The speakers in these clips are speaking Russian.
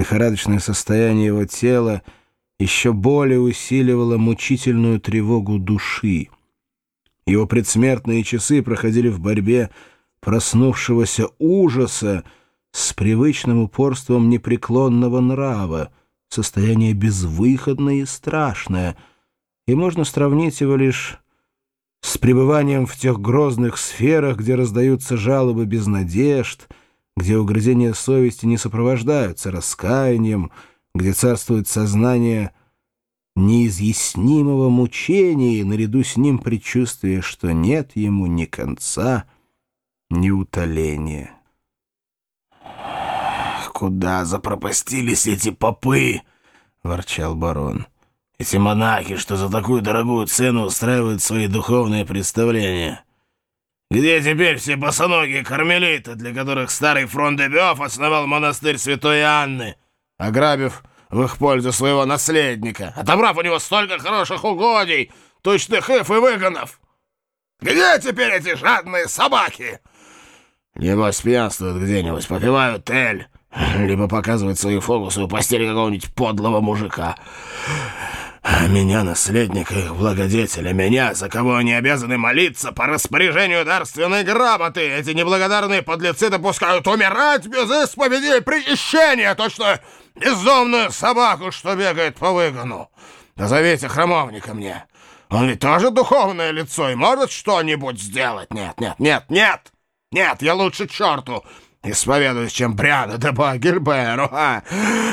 Лихорадочное состояние его тела еще более усиливало мучительную тревогу души. Его предсмертные часы проходили в борьбе проснувшегося ужаса с привычным упорством непреклонного нрава, состояние безвыходное и страшное, и можно сравнить его лишь с пребыванием в тех грозных сферах, где раздаются жалобы без надежд, где угрызения совести не сопровождаются раскаянием, где царствует сознание неизъяснимого мучения и наряду с ним предчувствие, что нет ему ни конца, ни утоления. «Куда запропастились эти попы?» — ворчал барон. «Эти монахи, что за такую дорогую цену устраивают свои духовные представления. Где теперь все босоногие кармелиты, для которых старый Фрондебёв основал монастырь Святой Анны, ограбив в их пользу своего наследника, отобрав у него столько хороших угодий, тучных ив и выгонов? Где теперь эти жадные собаки?» Небось, пьянствуют где-нибудь, попивают эль, либо показывают свои фокусы у постели какого-нибудь подлого мужика. А меня, наследника их благодетеля, меня, за кого они обязаны молиться по распоряжению дарственной грамоты, эти неблагодарные подлецы допускают умирать без исповеди и причащения, точно бездомную собаку, что бегает по выгону. Назовите храмовника мне. Он ведь тоже духовное лицо и может что-нибудь сделать. Нет, нет, нет, нет, нет, я лучше черту исповедуюсь, чем пряно да по Гильберу, а,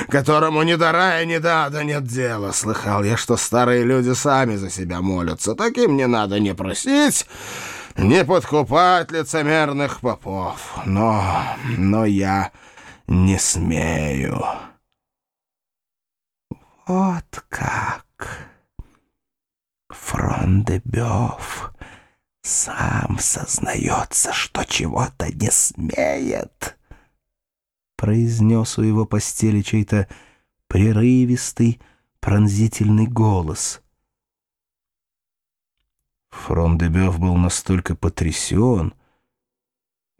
которому ни до рая, ни до ада нет дела. Слыхал я, что старые люди сами за себя молятся. Таким не надо не просить, не подкупать лицемерных попов. Но, но я не смею. Вот как, Фрондебёв сам сознается, что чего-то не смеет, произнес у его постели чей-то прерывистый, пронзительный голос. Фрондебёв был настолько потрясен,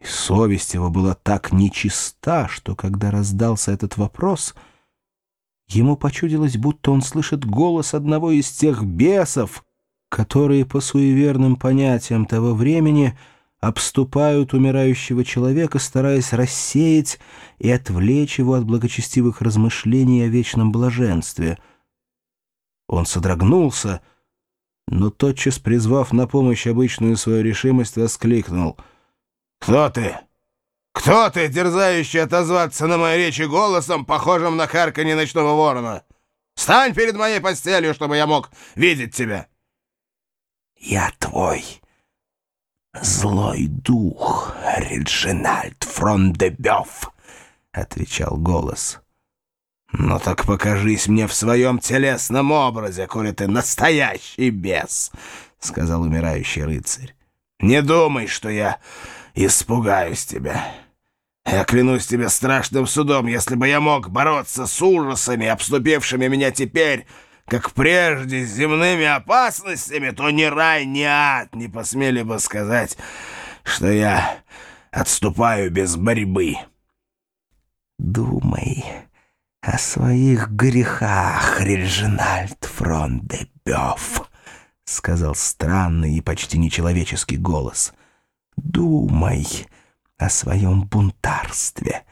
и совесть его была так нечиста, что когда раздался этот вопрос, ему почудилось, будто он слышит голос одного из тех бесов, которые по суеверным понятиям того времени обступают умирающего человека, стараясь рассеять и отвлечь его от благочестивых размышлений о вечном блаженстве. Он содрогнулся, но тотчас, призвав на помощь обычную свою решимость, воскликнул. «Кто ты? Кто ты, дерзающий отозваться на мои речи голосом, похожим на карканье ночного ворона? Стань перед моей постелью, чтобы я мог видеть тебя!» «Я твой злой дух, Реджинальд Фрондебёв», — отвечал голос. «Ну так покажись мне в своем телесном образе, коли ты настоящий бес», — сказал умирающий рыцарь. «Не думай, что я испугаюсь тебя. Я клянусь тебе страшным судом, если бы я мог бороться с ужасами, обступившими меня теперь, как прежде, с земными опасностями, то ни рай, ни ад не посмели бы сказать, что я отступаю без борьбы. Думай о своих грехах, Реджинальд Фрондебёв, — сказал странный и почти нечеловеческий голос. Думай о своем бунтарстве,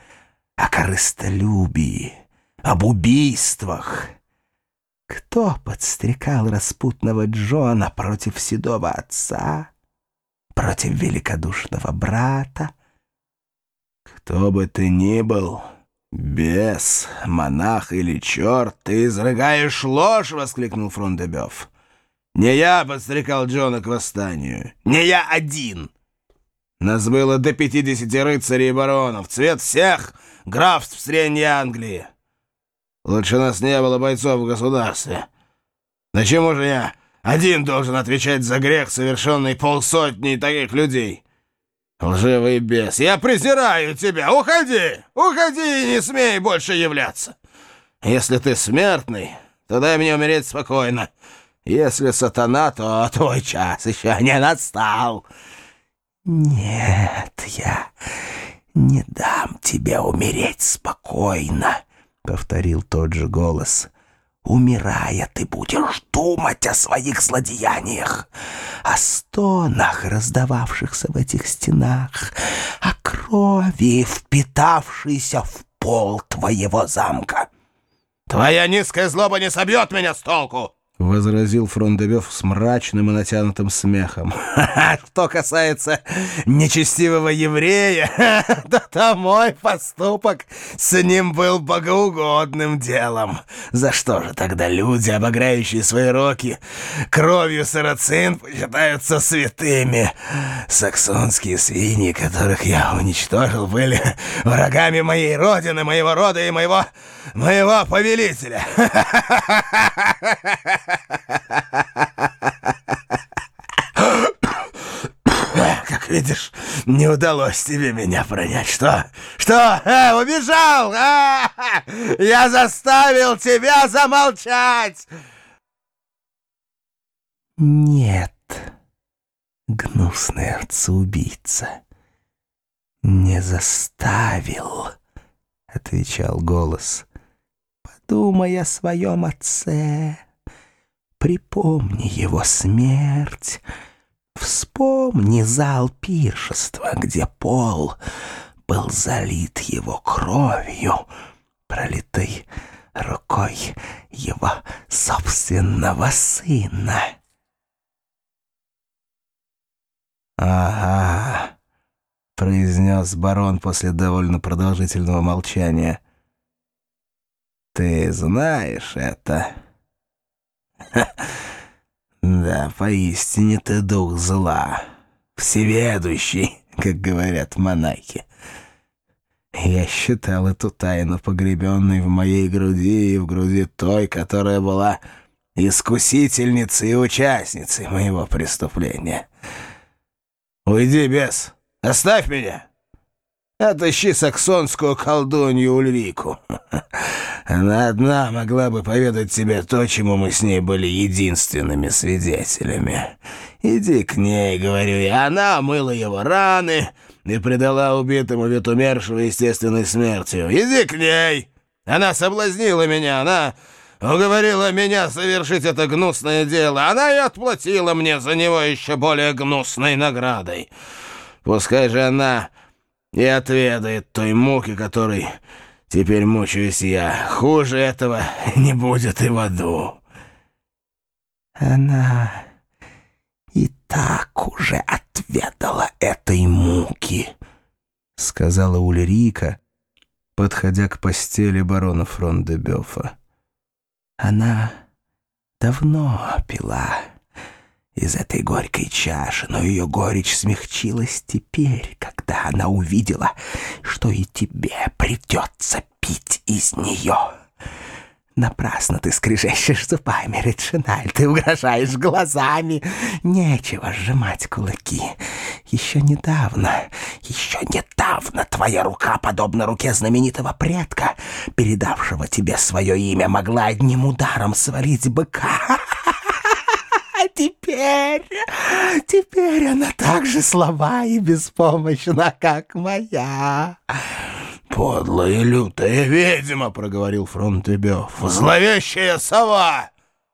о корыстолюбии, об убийствах, кто подстрекал распутного Джона против седого отца, против великодушного брата? Кто бы ты ни был, бес, монах или черт, ты изрыгаешь ложь, — воскликнул Фрондебёв. Не я подстрекал Джона к восстанию, не я один. Нас было до пятидесяти рыцарей и баронов, цвет всех графств Средней Англии. Лучше нас не было бойцов в государстве. Почему же я один должен отвечать за грех, совершенный полсотни таких людей? Лживый бес, я презираю тебя! Уходи! Уходи и не смей больше являться! Если ты смертный, то дай мне умереть спокойно. Если сатана, то твой час еще не настал. Нет, я не дам тебе умереть спокойно, повторил тот же голос. Умирая, ты будешь думать о своих злодеяниях, о стонах, раздававшихся в этих стенах, о крови, впитавшейся в пол твоего замка. «Твоя низкая злоба не собьет меня с толку!» — возразил Фрондебёв с мрачным и натянутым смехом. «Что касается нечестивого еврея, то, то мой поступок с ним был богоугодным делом. За что же тогда люди, обограющие свои руки кровью сарацин, почитаются святыми? Саксонские свиньи, которых я уничтожил, были врагами моей родины, моего рода и моего, моего повелителя. Как видишь, не удалось тебе меня пронять. Что? Что? Э, убежал? А -а -а! Я заставил тебя замолчать! Нет, гнусный отца-убийца, не заставил, отвечал голос. Подумай о своем отце. Припомни его смерть, вспомни зал пиршества, где пол был залит его кровью, пролитой рукой его собственного сына. «Ага», — произнес барон после довольно продолжительного молчания. «Ты знаешь это?» Да, поистине ты дух зла, всеведущий, как говорят монахи. Я считал эту тайну погребенной в моей груди и в груди той, которая была искусительницей и участницей моего преступления. Уйди, бес, оставь меня. Отыщи саксонскую колдунью Ульрику. Она одна могла бы поведать тебе то, чему мы с ней были единственными свидетелями. Иди к ней, говорю я. Она омыла его раны и предала убитому вид умершего естественной смертью. Иди к ней. Она соблазнила меня, она уговорила меня совершить это гнусное дело. Она и отплатила мне за него еще более гнусной наградой. Пускай же она и отведает той муки, которой теперь мучаюсь я. Хуже этого не будет и в аду. Она и так уже отведала этой муки, — сказала Ульрика, подходя к постели барона Фрондебёфа. Она давно пила из этой горькой чаши, но ее горечь смягчилась теперь, когда она увидела, что и тебе придется пить из нее. Напрасно ты скрежещешь зубами, Реджиналь, ты угрожаешь глазами. Нечего сжимать кулаки. Еще недавно, еще недавно твоя рука, подобно руке знаменитого предка, передавшего тебе свое имя, могла одним ударом свалить быка. Теперь, теперь она так же слаба и беспомощна, как моя. «Подлая лютая ведьма!» — проговорил Фронтебёв. «Зловещая сова!